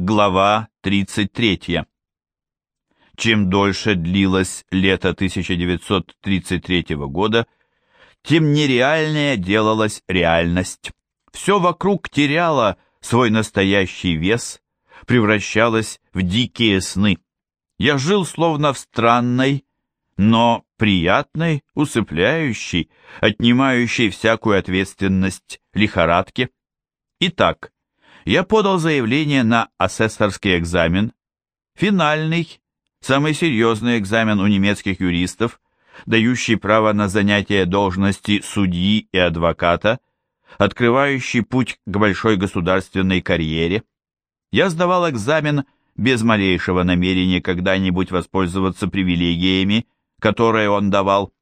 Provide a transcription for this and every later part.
Глава 33. Чем дольше длилось лето 1933 года, тем нереальнее делалась реальность. Все вокруг теряло свой настоящий вес, превращалось в дикие сны. Я жил словно в странной, но приятной, усыпляющей, отнимающей всякую ответственность лихорадке. Итак, я подал заявление на асессорский экзамен, финальный, самый серьезный экзамен у немецких юристов, дающий право на занятие должности судьи и адвоката, открывающий путь к большой государственной карьере. Я сдавал экзамен без малейшего намерения когда-нибудь воспользоваться привилегиями, которые он давал.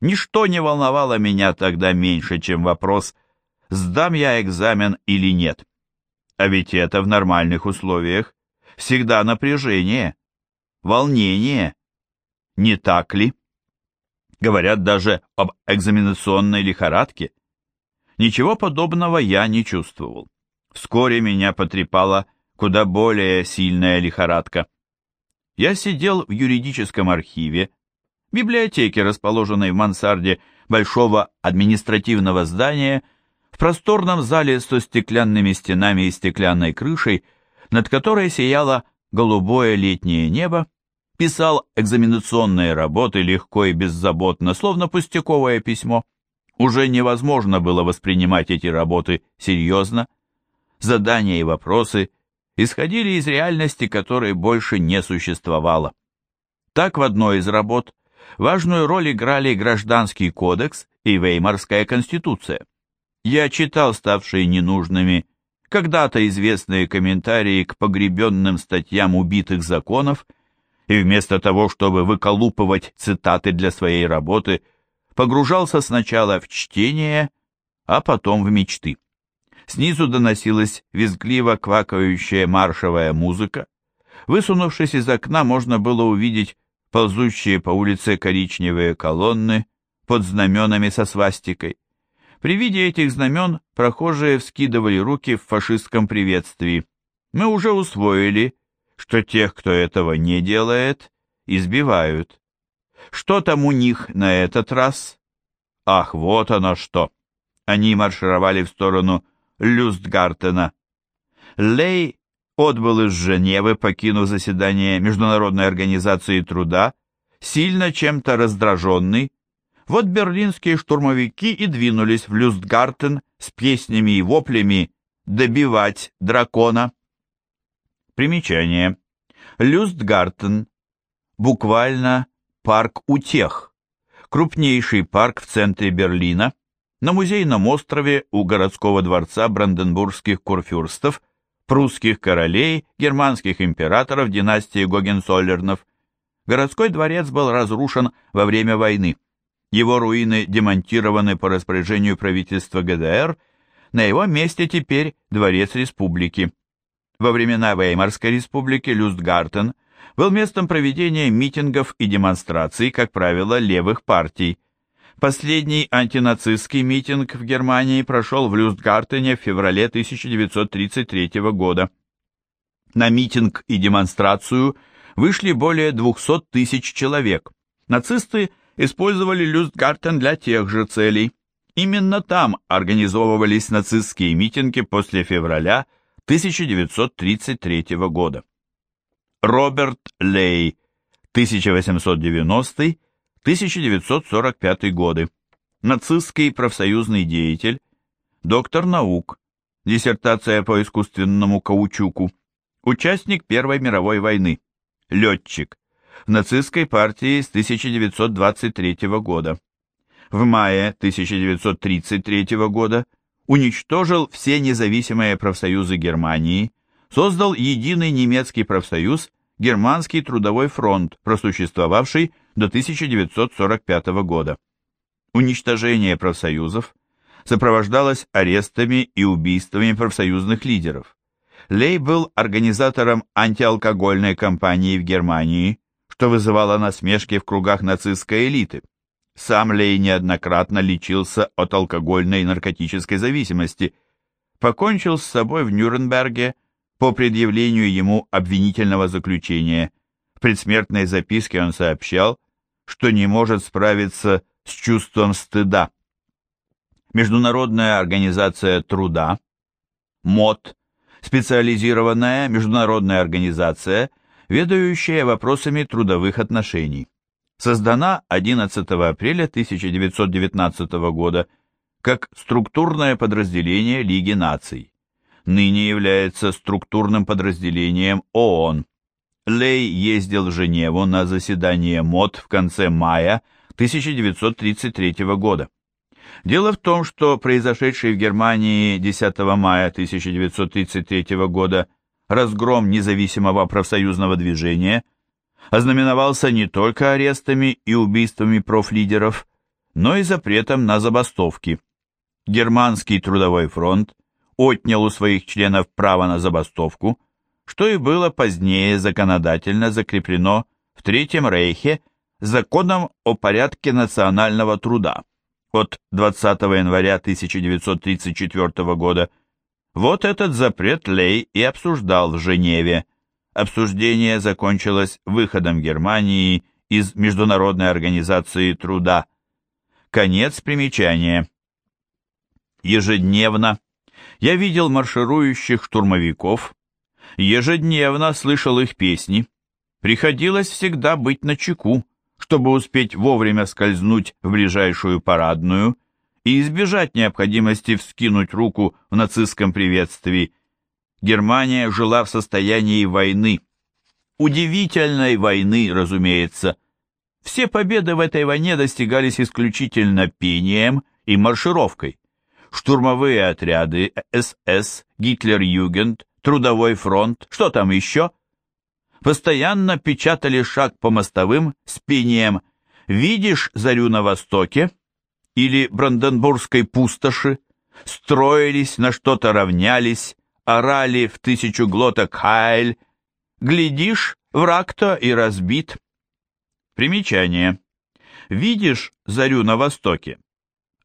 Ничто не волновало меня тогда меньше, чем вопрос, сдам я экзамен или нет. А ведь это в нормальных условиях всегда напряжение, волнение. Не так ли? Говорят даже об экзаменационной лихорадке. Ничего подобного я не чувствовал. Вскоре меня потрепала куда более сильная лихорадка. Я сидел в юридическом архиве, библиотеке, расположенной в мансарде большого административного здания, в просторном зале со стеклянными стенами и стеклянной крышей, над которой сияло голубое летнее небо, писал экзаменационные работы легко и беззаботно, словно пустяковое письмо. Уже невозможно было воспринимать эти работы серьезно. Задания и вопросы исходили из реальности, которой больше не существовало. Так в одной из работ важную роль играли Гражданский кодекс и Веймарская конституция. Я читал ставшие ненужными когда-то известные комментарии к погребенным статьям убитых законов, и вместо того, чтобы выколупывать цитаты для своей работы, погружался сначала в чтение, а потом в мечты. Снизу доносилась визгливо квакающая маршевая музыка. Высунувшись из окна, можно было увидеть ползущие по улице коричневые колонны под знаменами со свастикой. При виде этих знамен прохожие вскидывали руки в фашистском приветствии. Мы уже усвоили, что тех, кто этого не делает, избивают. Что там у них на этот раз? Ах, вот оно что! Они маршировали в сторону Люстгартена. Лей отбыл из Женевы, покинув заседание Международной организации труда, сильно чем-то раздраженный, вот берлинские штурмовики и двинулись в Люстгартен с песнями и воплями добивать дракона. Примечание. Люстгартен. Буквально парк утех. Крупнейший парк в центре Берлина, на музейном острове у городского дворца бранденбургских курфюрстов, прусских королей, германских императоров династии Гогенцоллернов. Городской дворец был разрушен во время войны. Его руины демонтированы по распоряжению правительства ГДР, на его месте теперь Дворец Республики. Во времена Веймарской республики Люстгартен был местом проведения митингов и демонстраций, как правило, левых партий. Последний антинацистский митинг в Германии прошел в Люстгартене в феврале 1933 года. На митинг и демонстрацию вышли более 200 тысяч человек. Нацисты использовали Люстгартен для тех же целей. Именно там организовывались нацистские митинги после февраля 1933 года. Роберт Лей, 1890-1945 годы, нацистский профсоюзный деятель, доктор наук, диссертация по искусственному каучуку, участник Первой мировой войны, летчик, нацистской партии с 1923 года. В мае 1933 года уничтожил все независимые профсоюзы Германии, создал единый немецкий профсоюз Германский трудовой фронт, просуществовавший до 1945 года. Уничтожение профсоюзов сопровождалось арестами и убийствами профсоюзных лидеров. Лей был организатором антиалкогольной кампании в Германии, что вызывало насмешки в кругах нацистской элиты. Сам Лей неоднократно лечился от алкогольной и наркотической зависимости, покончил с собой в Нюрнберге по предъявлению ему обвинительного заключения. В предсмертной записке он сообщал, что не может справиться с чувством стыда. Международная организация труда, МОД, специализированная международная организация, ведающая вопросами трудовых отношений. Создана 11 апреля 1919 года как структурное подразделение Лиги наций. Ныне является структурным подразделением ООН. Лей ездил в Женеву на заседание МОД в конце мая 1933 года. Дело в том, что произошедший в Германии 10 мая 1933 года разгром независимого профсоюзного движения ознаменовался не только арестами и убийствами профлидеров, но и запретом на забастовки. Германский трудовой фронт отнял у своих членов право на забастовку, что и было позднее законодательно закреплено в Третьем Рейхе законом о порядке национального труда от 20 января 1934 года. Вот этот запрет Лей и обсуждал в Женеве. Обсуждение закончилось выходом Германии из Международной организации труда. Конец примечания. Ежедневно я видел марширующих штурмовиков, ежедневно слышал их песни. Приходилось всегда быть начеку, чтобы успеть вовремя скользнуть в ближайшую парадную и избежать необходимости вскинуть руку в нацистском приветствии. Германия жила в состоянии войны. Удивительной войны, разумеется. Все победы в этой войне достигались исключительно пением и маршировкой штурмовые отряды, СС, Гитлер-Югент, Трудовой фронт, что там еще? Постоянно печатали шаг по мостовым с пением «Видишь зарю на востоке?» Или «Бранденбургской пустоши», строились, на что-то равнялись, орали в тысячу глоток «Хайль», «Глядишь, враг-то и разбит». Примечание. «Видишь зарю на востоке?»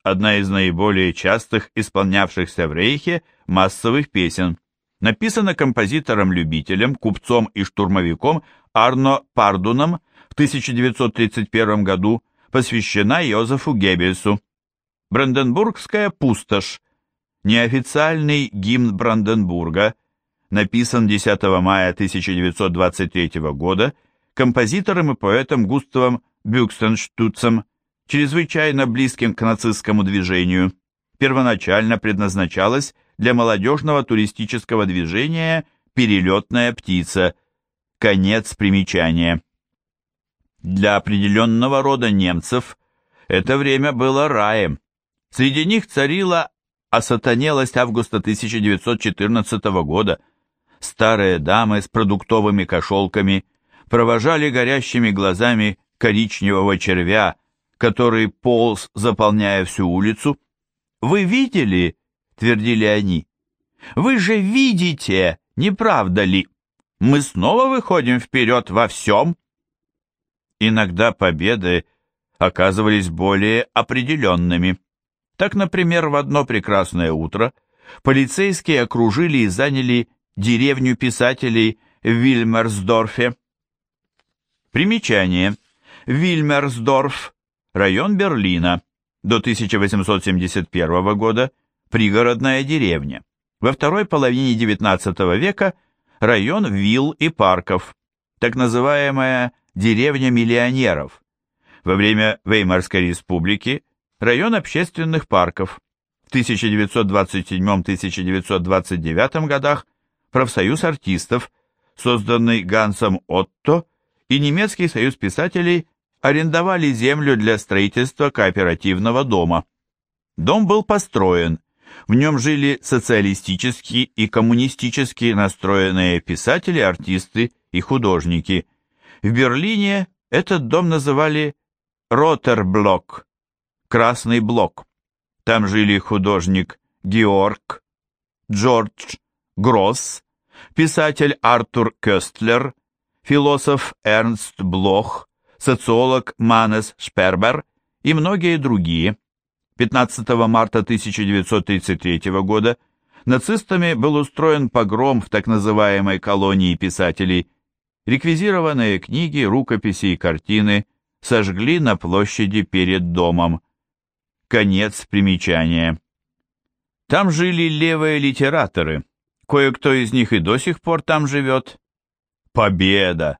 одна из наиболее частых исполнявшихся в Рейхе массовых песен. Написана композитором-любителем, купцом и штурмовиком Арно Пардуном в 1931 году, посвящена Йозефу Геббельсу. Бранденбургская пустошь. Неофициальный гимн Бранденбурга, написан 10 мая 1923 года композитором и поэтом Густавом Бюкстенштуцем чрезвычайно близким к нацистскому движению, первоначально предназначалась для молодежного туристического движения «Перелетная птица». Конец примечания. Для определенного рода немцев это время было раем. Среди них царила осатанелость августа 1914 года. Старые дамы с продуктовыми кошелками провожали горящими глазами коричневого червя, который полз, заполняя всю улицу. «Вы видели?» — твердили они. «Вы же видите, не правда ли? Мы снова выходим вперед во всем». Иногда победы оказывались более определенными. Так, например, в одно прекрасное утро полицейские окружили и заняли деревню писателей в Вильмерсдорфе. Примечание. Вильмерсдорф Район Берлина. До 1871 года пригородная деревня. Во второй половине XIX века район вилл и парков, так называемая деревня миллионеров. Во время Веймарской республики район общественных парков. В 1927-1929 годах профсоюз артистов, созданный Гансом Отто, и немецкий союз писателей арендовали землю для строительства кооперативного дома. Дом был построен, в нем жили социалистически и коммунистически настроенные писатели, артисты и художники. В Берлине этот дом называли Ротерблок, Красный блок. Там жили художник Георг, Джордж Гросс, писатель Артур Кёстлер, философ Эрнст Блох, социолог Манес Шпербер и многие другие. 15 марта 1933 года нацистами был устроен погром в так называемой колонии писателей. Реквизированные книги, рукописи и картины сожгли на площади перед домом. Конец примечания. Там жили левые литераторы. Кое-кто из них и до сих пор там живет. Победа!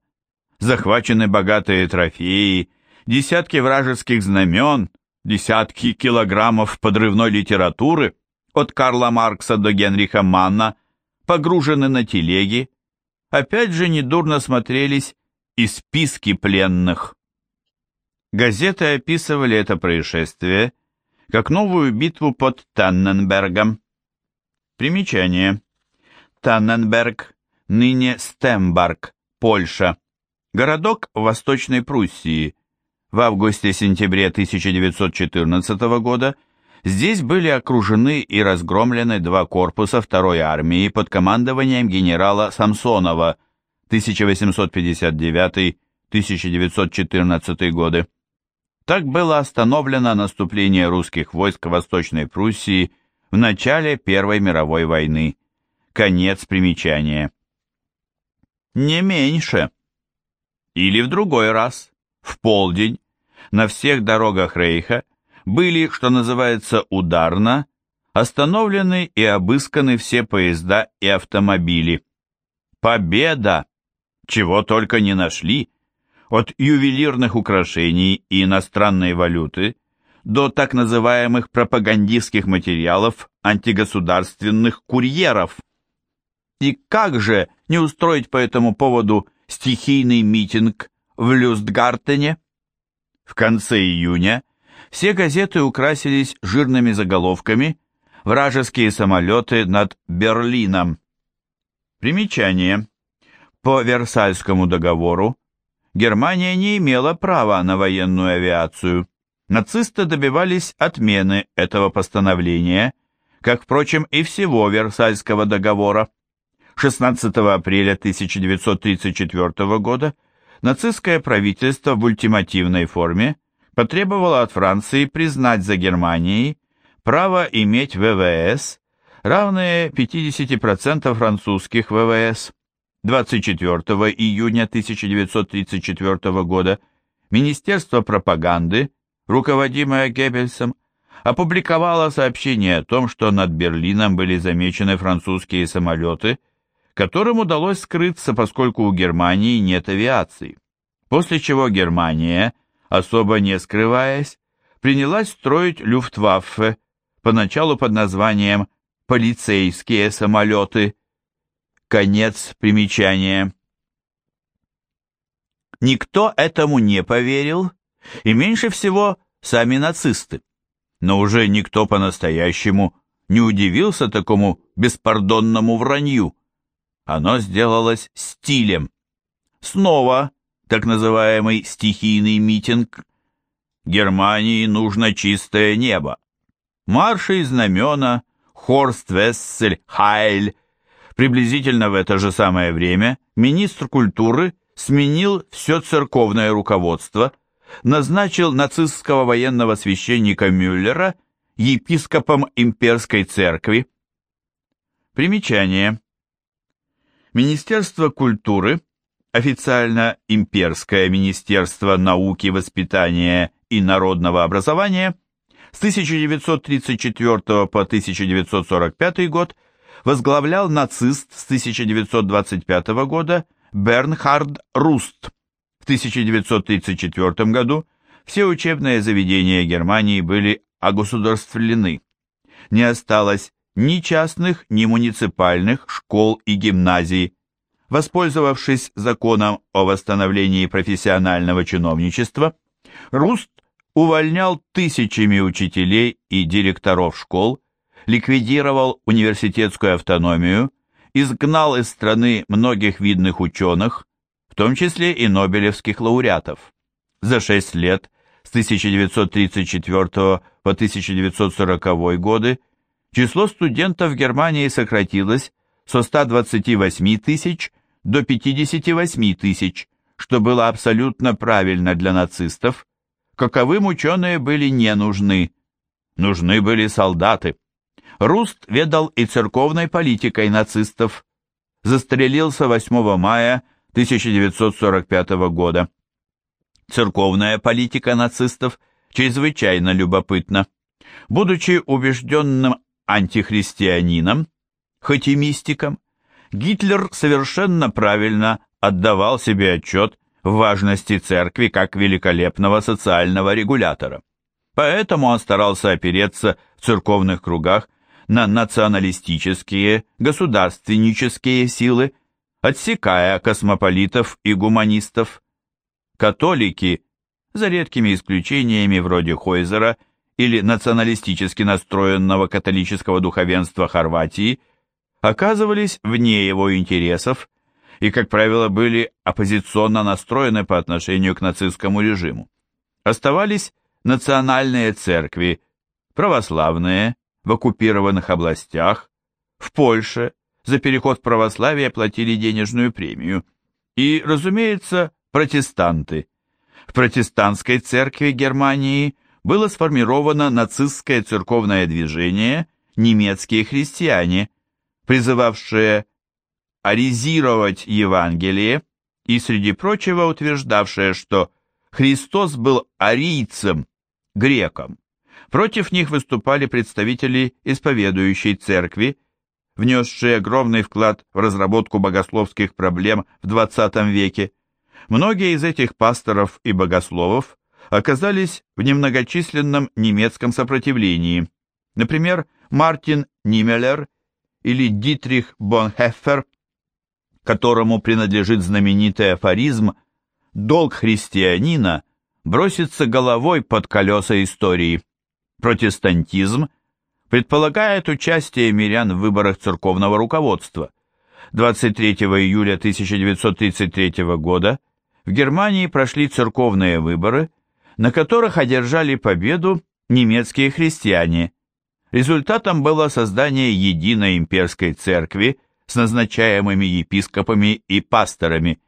Захвачены богатые трофеи, десятки вражеских знамен, десятки килограммов подрывной литературы от Карла Маркса до Генриха Манна погружены на телеги. Опять же недурно смотрелись и списки пленных. Газеты описывали это происшествие как новую битву под Танненбергом. Примечание. Танненберг, ныне Стембарк, Польша. Городок в Восточной Пруссии. В августе-сентябре 1914 года здесь были окружены и разгромлены два корпуса второй армии под командованием генерала Самсонова 1859-1914 годы. Так было остановлено наступление русских войск в Восточной Пруссии в начале Первой мировой войны. Конец примечания. Не меньше. Или в другой раз, в полдень, на всех дорогах Рейха были, что называется, ударно, остановлены и обысканы все поезда и автомобили. Победа! Чего только не нашли! От ювелирных украшений и иностранной валюты до так называемых пропагандистских материалов антигосударственных курьеров. И как же не устроить по этому поводу стихийный митинг в Люстгартене? В конце июня все газеты украсились жирными заголовками «Вражеские самолеты над Берлином». Примечание. По Версальскому договору Германия не имела права на военную авиацию. Нацисты добивались отмены этого постановления, как, впрочем, и всего Версальского договора. 16 апреля 1934 года нацистское правительство в ультимативной форме потребовало от Франции признать за Германией право иметь ВВС, равные 50% французских ВВС. 24 июня 1934 года Министерство пропаганды, руководимое Геббельсом, опубликовало сообщение о том, что над Берлином были замечены французские самолеты, которым удалось скрыться, поскольку у Германии нет авиации. После чего Германия, особо не скрываясь, принялась строить Люфтваффе, поначалу под названием «полицейские самолеты», Конец примечания. Никто этому не поверил, и меньше всего сами нацисты. Но уже никто по-настоящему не удивился такому беспардонному вранью. Оно сделалось стилем. Снова так называемый стихийный митинг. Германии нужно чистое небо. Марши и знамена, Хорст Вессель, Хайль, Приблизительно в это же самое время министр культуры сменил все церковное руководство, назначил нацистского военного священника Мюллера епископом имперской церкви. Примечание. Министерство культуры, официально Имперское министерство науки, воспитания и народного образования, с 1934 по 1945 год – возглавлял нацист с 1925 года Бернхард Руст. В 1934 году все учебные заведения Германии были огосударствлены. Не осталось ни частных, ни муниципальных школ и гимназий. Воспользовавшись законом о восстановлении профессионального чиновничества, Руст увольнял тысячами учителей и директоров школ, ликвидировал университетскую автономию, изгнал из страны многих видных ученых, в том числе и нобелевских лауреатов. За шесть лет, с 1934 по 1940 годы, число студентов в Германии сократилось со 128 тысяч до 58 тысяч, что было абсолютно правильно для нацистов, каковым ученые были не нужны. Нужны были солдаты. Руст ведал и церковной политикой нацистов. Застрелился 8 мая 1945 года. Церковная политика нацистов чрезвычайно любопытна. Будучи убежденным антихристианином, хоть и мистиком, Гитлер совершенно правильно отдавал себе отчет в важности церкви как великолепного социального регулятора. Поэтому он старался опереться в церковных кругах на националистические, государственнические силы, отсекая космополитов и гуманистов. Католики, за редкими исключениями вроде Хойзера или националистически настроенного католического духовенства Хорватии, оказывались вне его интересов и, как правило, были оппозиционно настроены по отношению к нацистскому режиму. Оставались национальные церкви, православные, в оккупированных областях, в Польше за переход в православие платили денежную премию, и, разумеется, протестанты. В протестантской церкви Германии было сформировано нацистское церковное движение «Немецкие христиане», призывавшее аризировать Евангелие и, среди прочего, утверждавшее, что Христос был арийцем, греком. Против них выступали представители исповедующей церкви, внесшие огромный вклад в разработку богословских проблем в XX веке. Многие из этих пасторов и богословов оказались в немногочисленном немецком сопротивлении. Например, Мартин Нимелер или Дитрих Бонхеффер, которому принадлежит знаменитый афоризм «Долг христианина бросится головой под колеса истории». Протестантизм предполагает участие мирян в выборах церковного руководства. 23 июля 1933 года в Германии прошли церковные выборы, на которых одержали победу немецкие христиане. Результатом было создание единой имперской церкви с назначаемыми епископами и пасторами.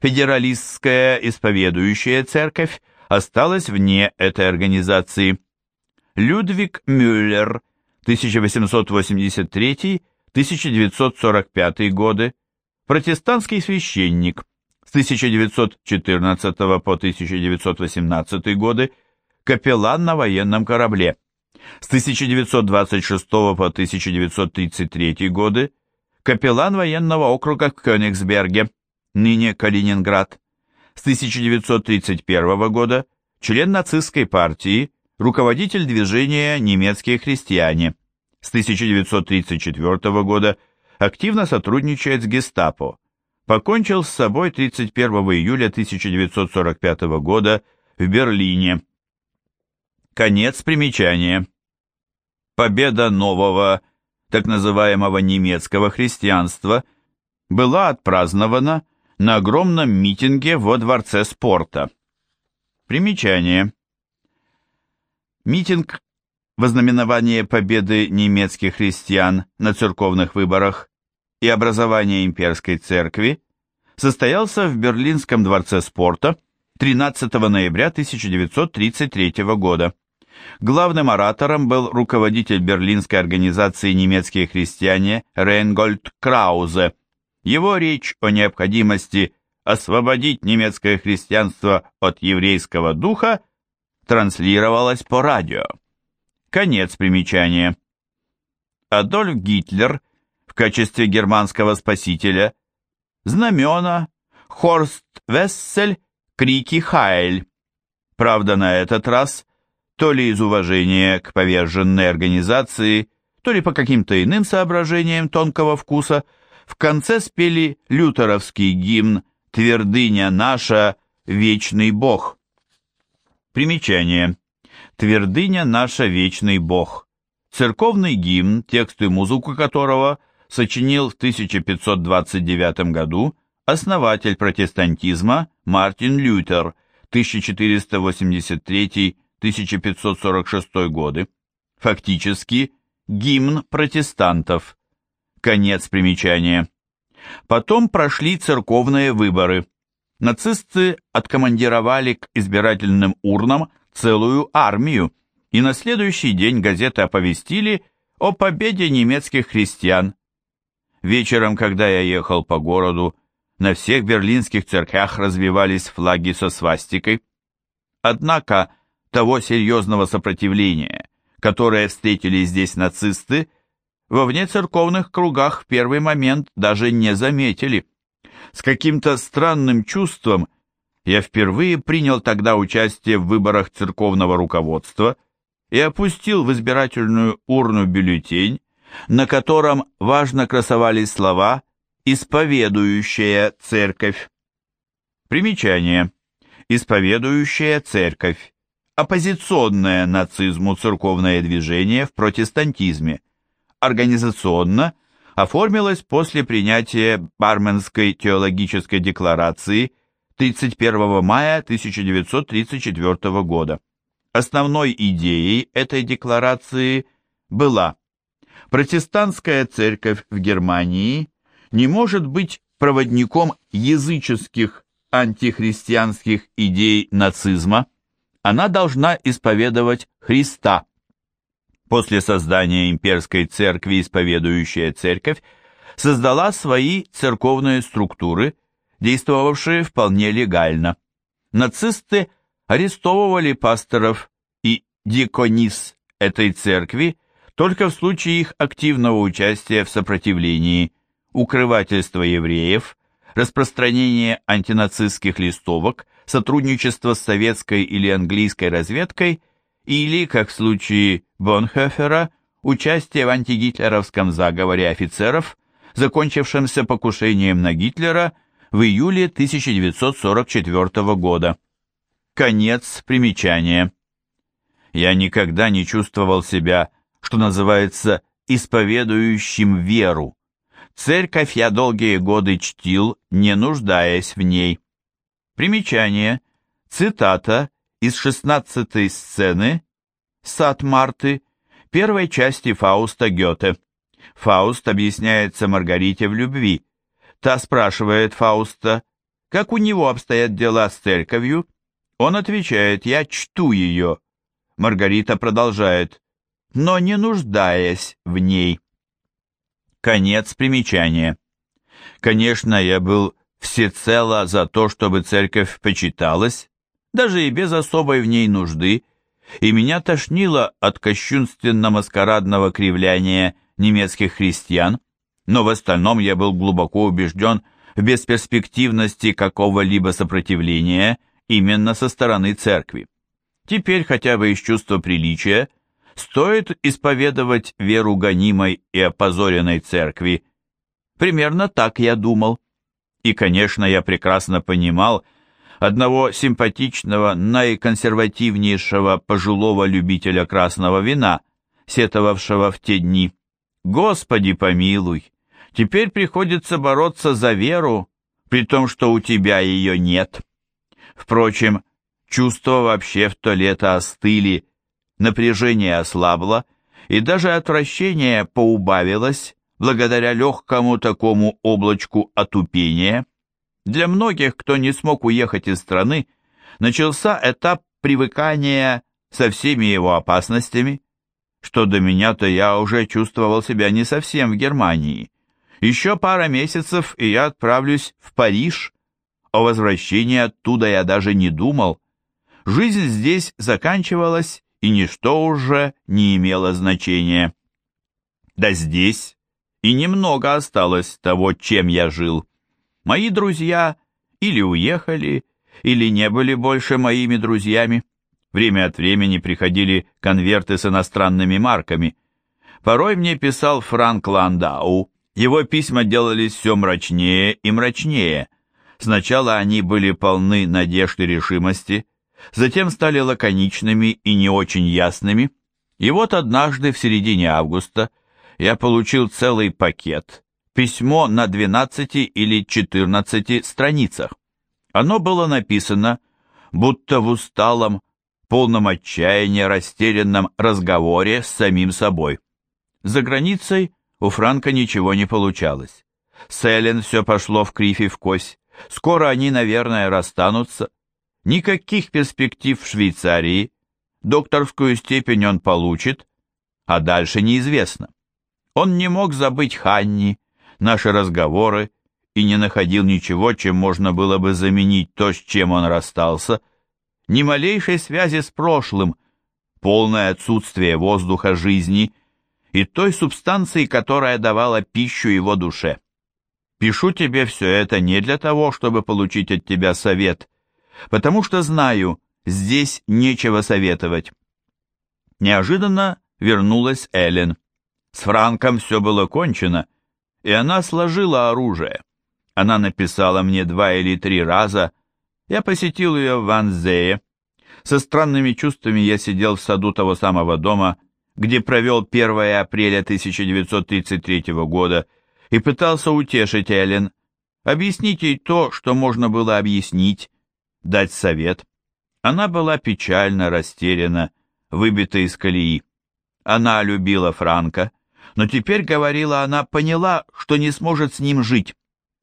Федералистская исповедующая церковь осталась вне этой организации. Людвиг Мюллер, 1883-1945 годы, протестантский священник, с 1914 по 1918 годы, капеллан на военном корабле, с 1926 по 1933 годы, капеллан военного округа в Кёнигсберге, ныне Калининград, с 1931 года член нацистской партии, руководитель движения «Немецкие христиане». С 1934 года активно сотрудничает с гестапо. Покончил с собой 31 июля 1945 года в Берлине. Конец примечания. Победа нового, так называемого немецкого христианства была отпразднована на огромном митинге во Дворце спорта. Примечание. Митинг вознаменование победы немецких христиан на церковных выборах и образования имперской церкви состоялся в Берлинском дворце спорта 13 ноября 1933 года. Главным оратором был руководитель берлинской организации «Немецкие христиане» Рейнгольд Краузе. Его речь о необходимости освободить немецкое христианство от еврейского духа – транслировалось по радио. Конец примечания. Адольф Гитлер в качестве германского спасителя, знамена, Хорст Вессель, крики Хайль. Правда, на этот раз, то ли из уважения к поверженной организации, то ли по каким-то иным соображениям тонкого вкуса, в конце спели лютеровский гимн «Твердыня наша, вечный Бог». Примечание. «Твердыня наша, вечный Бог». Церковный гимн, текст и музыку которого сочинил в 1529 году основатель протестантизма Мартин Лютер, 1483-1546 годы. Фактически, гимн протестантов. Конец примечания. Потом прошли церковные выборы нацисты откомандировали к избирательным урнам целую армию, и на следующий день газеты оповестили о победе немецких христиан. Вечером, когда я ехал по городу, на всех берлинских церквях развивались флаги со свастикой. Однако того серьезного сопротивления, которое встретили здесь нацисты, во внецерковных кругах в первый момент даже не заметили. С каким-то странным чувством я впервые принял тогда участие в выборах церковного руководства и опустил в избирательную урну бюллетень, на котором важно красовались слова «Исповедующая церковь». Примечание. Исповедующая церковь. Оппозиционное нацизму церковное движение в протестантизме. Организационно оформилось после принятия Барменской теологической декларации – 31 мая 1934 года. Основной идеей этой декларации была протестантская церковь в Германии не может быть проводником языческих антихристианских идей нацизма, она должна исповедовать Христа. После создания имперской церкви исповедующая церковь создала свои церковные структуры – действовавшие вполне легально. Нацисты арестовывали пасторов и диконис этой церкви только в случае их активного участия в сопротивлении, укрывательства евреев, распространения антинацистских листовок, сотрудничество с советской или английской разведкой или, как в случае Бонхофера, участие в антигитлеровском заговоре офицеров, закончившемся покушением на Гитлера в июле 1944 года. Конец примечания. Я никогда не чувствовал себя, что называется, исповедующим веру. Церковь я долгие годы чтил, не нуждаясь в ней. Примечание. Цитата из шестнадцатой сцены «Сад Марты» первой части Фауста Гёте. Фауст объясняется Маргарите в любви, Та спрашивает Фауста, как у него обстоят дела с церковью. Он отвечает, я чту ее. Маргарита продолжает, но не нуждаясь в ней. Конец примечания. Конечно, я был всецело за то, чтобы церковь почиталась, даже и без особой в ней нужды, и меня тошнило от кощунственно-маскарадного кривляния немецких христиан, но в остальном я был глубоко убежден в бесперспективности какого-либо сопротивления именно со стороны церкви. Теперь хотя бы из чувства приличия стоит исповедовать веру гонимой и опозоренной церкви. Примерно так я думал. И, конечно, я прекрасно понимал одного симпатичного, наиконсервативнейшего пожилого любителя красного вина, сетовавшего в те дни. Господи помилуй! Теперь приходится бороться за веру, при том, что у тебя ее нет. Впрочем, чувства вообще в то лето остыли, напряжение ослабло, и даже отвращение поубавилось благодаря легкому такому облачку отупения. Для многих, кто не смог уехать из страны, начался этап привыкания со всеми его опасностями. Что до меня-то я уже чувствовал себя не совсем в Германии. Еще пара месяцев, и я отправлюсь в Париж. О возвращении оттуда я даже не думал. Жизнь здесь заканчивалась, и ничто уже не имело значения. Да здесь и немного осталось того, чем я жил. Мои друзья или уехали, или не были больше моими друзьями. Время от времени приходили конверты с иностранными марками. Порой мне писал Франк Ландау, его письма делались все мрачнее и мрачнее. Сначала они были полны надежд и решимости, затем стали лаконичными и не очень ясными. И вот однажды в середине августа я получил целый пакет, письмо на 12 или 14 страницах. Оно было написано, будто в усталом, полном отчаяния, растерянном разговоре с самим собой. За границей у Франка ничего не получалось. С Эллен все пошло в кривь и в кось. Скоро они, наверное, расстанутся. Никаких перспектив в Швейцарии. Докторскую степень он получит, а дальше неизвестно. Он не мог забыть Ханни, наши разговоры, и не находил ничего, чем можно было бы заменить то, с чем он расстался, ни малейшей связи с прошлым, полное отсутствие воздуха жизни и той субстанции, которая давала пищу его душе. Пишу тебе все это не для того, чтобы получить от тебя совет, потому что знаю, здесь нечего советовать. Неожиданно вернулась Эллен. С Франком все было кончено, и она сложила оружие. Она написала мне два или три раза. Я посетил ее в Ванзее. Со странными чувствами я сидел в саду того самого дома, где провел 1 апреля 1933 года, и пытался утешить Эллен, объяснить ей то, что можно было объяснить, дать совет. Она была печально растеряна, выбита из колеи. Она любила Франка, но теперь, говорила она, поняла, что не сможет с ним жить.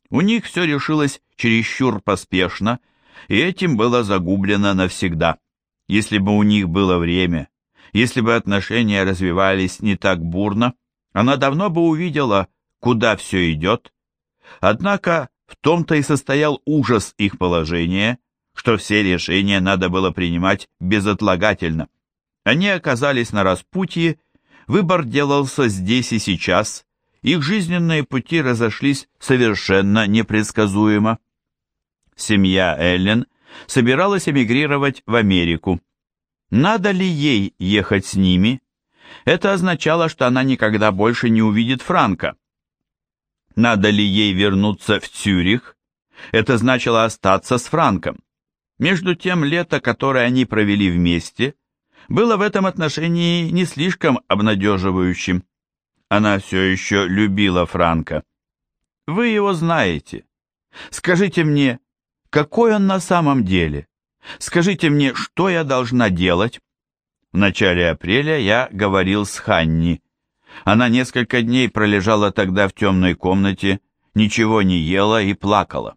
У них все решилось чересчур поспешно, и этим было загублено навсегда. Если бы у них было время, если бы отношения развивались не так бурно, она давно бы увидела, куда все идет. Однако в том-то и состоял ужас их положения, что все решения надо было принимать безотлагательно. Они оказались на распутье, выбор делался здесь и сейчас, их жизненные пути разошлись совершенно непредсказуемо. Семья Эллен собиралась эмигрировать в Америку. Надо ли ей ехать с ними? Это означало, что она никогда больше не увидит Франка. Надо ли ей вернуться в Цюрих? Это значило остаться с Франком. Между тем, лето, которое они провели вместе, было в этом отношении не слишком обнадеживающим. Она все еще любила Франка. Вы его знаете. Скажите мне, какой он на самом деле? Скажите мне, что я должна делать? В начале апреля я говорил с Ханни. Она несколько дней пролежала тогда в темной комнате, ничего не ела и плакала.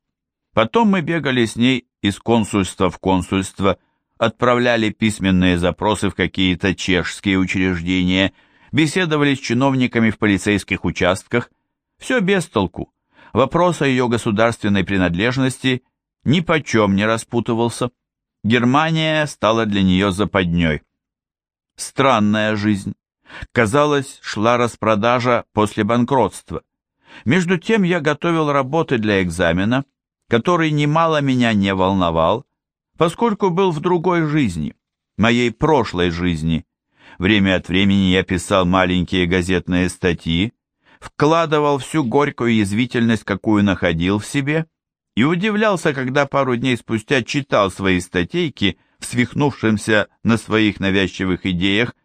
Потом мы бегали с ней из консульства в консульство, отправляли письменные запросы в какие-то чешские учреждения – беседовали с чиновниками в полицейских участках, все без толку. Вопрос о ее государственной принадлежности ни почем не распутывался. Германия стала для нее западней. Странная жизнь. Казалось, шла распродажа после банкротства. Между тем я готовил работы для экзамена, который немало меня не волновал, поскольку был в другой жизни, моей прошлой жизни, Время от времени я писал маленькие газетные статьи, вкладывал всю горькую язвительность, какую находил в себе, и удивлялся, когда пару дней спустя читал свои статейки в свихнувшемся на своих навязчивых идеях,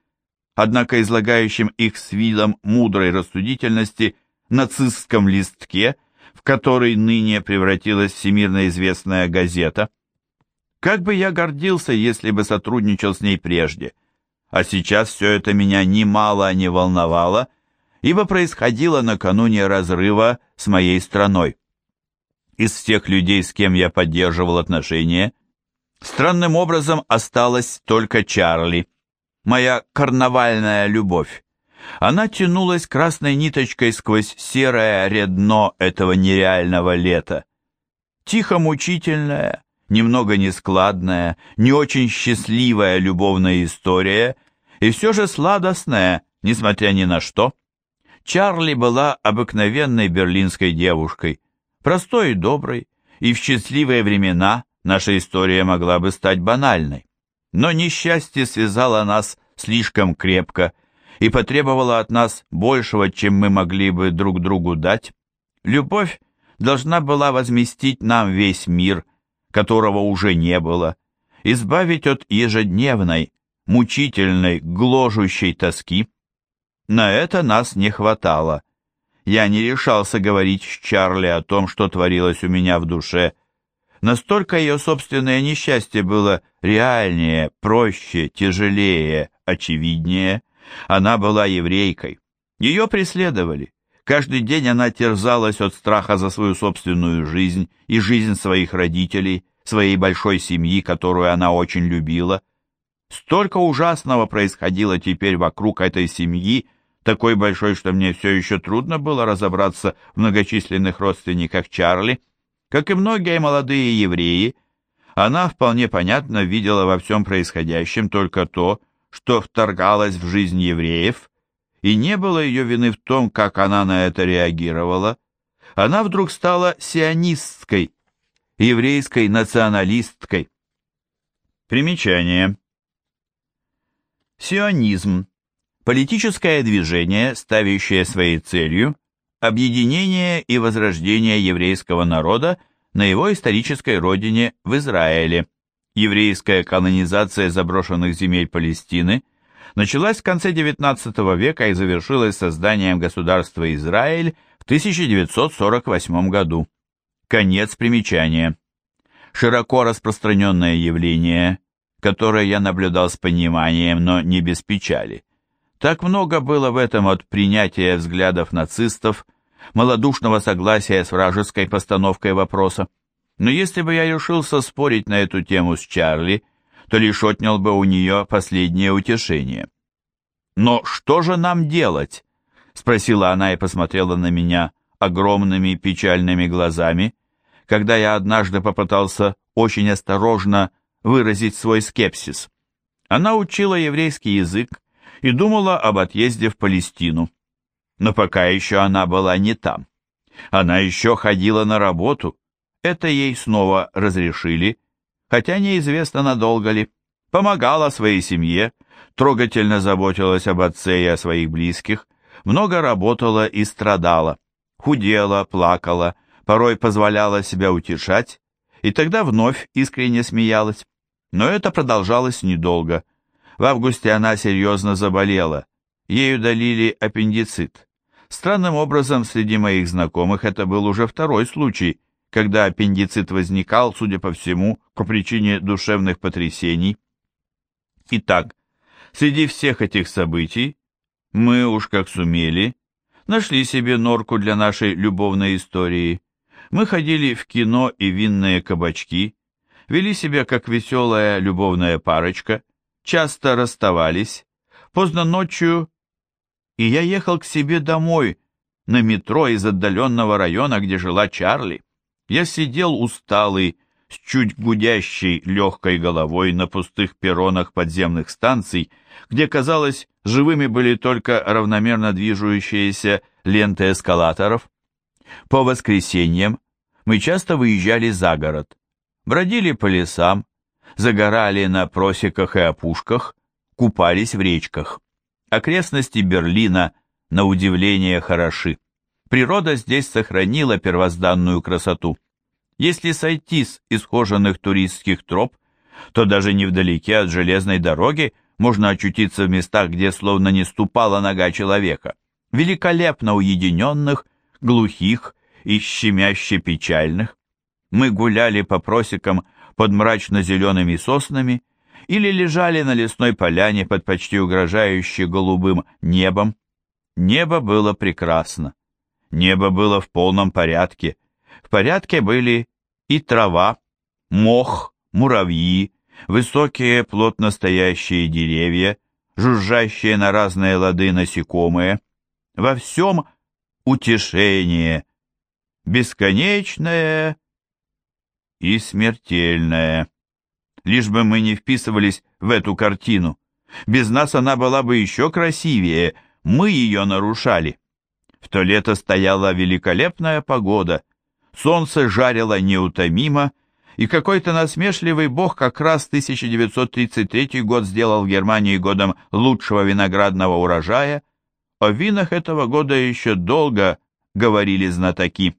однако излагающим их с видом мудрой рассудительности нацистском листке, в который ныне превратилась всемирно известная газета. Как бы я гордился, если бы сотрудничал с ней прежде – а сейчас все это меня немало не волновало, ибо происходило накануне разрыва с моей страной. Из всех людей, с кем я поддерживал отношения, странным образом осталась только Чарли, моя карнавальная любовь. Она тянулась красной ниточкой сквозь серое редно этого нереального лета. Тихо мучительная, немного нескладная, не очень счастливая любовная история и все же сладостная, несмотря ни на что. Чарли была обыкновенной берлинской девушкой, простой и доброй, и в счастливые времена наша история могла бы стать банальной. Но несчастье связало нас слишком крепко и потребовало от нас большего, чем мы могли бы друг другу дать. Любовь должна была возместить нам весь мир – которого уже не было, избавить от ежедневной, мучительной, гложущей тоски. На это нас не хватало. Я не решался говорить с Чарли о том, что творилось у меня в душе. Настолько ее собственное несчастье было реальнее, проще, тяжелее, очевиднее. Она была еврейкой. Ее преследовали. Каждый день она терзалась от страха за свою собственную жизнь и жизнь своих родителей, своей большой семьи, которую она очень любила. Столько ужасного происходило теперь вокруг этой семьи, такой большой, что мне все еще трудно было разобраться в многочисленных родственниках Чарли. Как и многие молодые евреи, она вполне понятно видела во всем происходящем только то, что вторгалось в жизнь евреев, и не было ее вины в том, как она на это реагировала. Она вдруг стала сионистской, еврейской националисткой. Примечание. Сионизм – политическое движение, ставящее своей целью объединение и возрождение еврейского народа на его исторической родине в Израиле. Еврейская колонизация заброшенных земель Палестины началась в конце XIX века и завершилась созданием государства Израиль в 1948 году. Конец примечания. Широко распространенное явление которое я наблюдал с пониманием, но не без печали. Так много было в этом от принятия взглядов нацистов, малодушного согласия с вражеской постановкой вопроса. Но если бы я решился спорить на эту тему с Чарли, то лишь отнял бы у нее последнее утешение. «Но что же нам делать?» — спросила она и посмотрела на меня огромными печальными глазами, когда я однажды попытался очень осторожно выразить свой скепсис. Она учила еврейский язык и думала об отъезде в Палестину. Но пока еще она была не там. Она еще ходила на работу. Это ей снова разрешили, хотя неизвестно надолго ли. Помогала своей семье, трогательно заботилась об отце и о своих близких, много работала и страдала, худела, плакала, порой позволяла себя утешать, и тогда вновь искренне смеялась. Но это продолжалось недолго. В августе она серьезно заболела. Ей удалили аппендицит. Странным образом, среди моих знакомых это был уже второй случай, когда аппендицит возникал, судя по всему, по причине душевных потрясений. Итак, среди всех этих событий мы уж как сумели, нашли себе норку для нашей любовной истории. Мы ходили в кино и винные кабачки, вели себя как веселая любовная парочка, часто расставались, поздно ночью, и я ехал к себе домой, на метро из отдаленного района, где жила Чарли. Я сидел усталый, с чуть гудящей легкой головой на пустых перронах подземных станций, где, казалось, живыми были только равномерно движущиеся ленты эскалаторов. По воскресеньям мы часто выезжали за город бродили по лесам, загорали на просеках и опушках, купались в речках. Окрестности Берлина, на удивление, хороши. Природа здесь сохранила первозданную красоту. Если сойти с исхоженных туристских троп, то даже невдалеке от железной дороги можно очутиться в местах, где словно не ступала нога человека, великолепно уединенных, глухих и щемяще печальных мы гуляли по просекам под мрачно-зелеными соснами или лежали на лесной поляне под почти угрожающе голубым небом. Небо было прекрасно. Небо было в полном порядке. В порядке были и трава, мох, муравьи, высокие плотно стоящие деревья, жужжащие на разные лады насекомые. Во всем утешение, бесконечное и смертельная. Лишь бы мы не вписывались в эту картину. Без нас она была бы еще красивее, мы ее нарушали. В то лето стояла великолепная погода, солнце жарило неутомимо, и какой-то насмешливый бог как раз 1933 год сделал в Германии годом лучшего виноградного урожая. О винах этого года еще долго говорили знатоки.